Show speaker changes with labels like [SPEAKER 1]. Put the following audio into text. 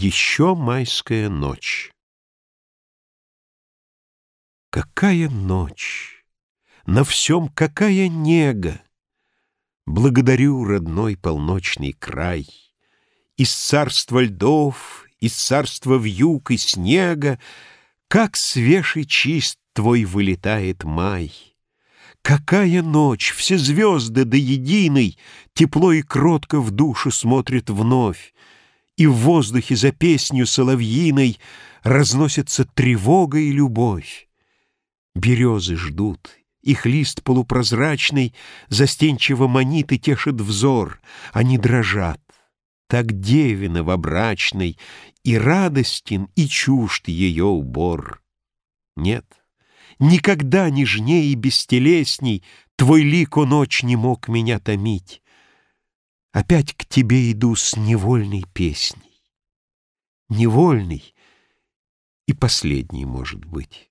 [SPEAKER 1] Еще майская ночь. Какая ночь! На всем какая нега! Благодарю, родной полночный край! Из царства льдов, из царства вьюг и снега Как свеж и чист твой вылетает май! Какая ночь! Все звезды до единой Тепло и кротко в душу смотрит вновь и в воздухе за песню соловьиной разносятся тревога и любовь. Березы ждут, их лист полупрозрачный застенчиво манит и тешит взор, они дрожат. Так девина в обрачной, и радостен, и чужд ее убор. Нет, никогда нежнее и бестелесней твой лик, о ночь, не мог меня томить. Опять к тебе иду с невольной песней. Невольной и последней, может быть.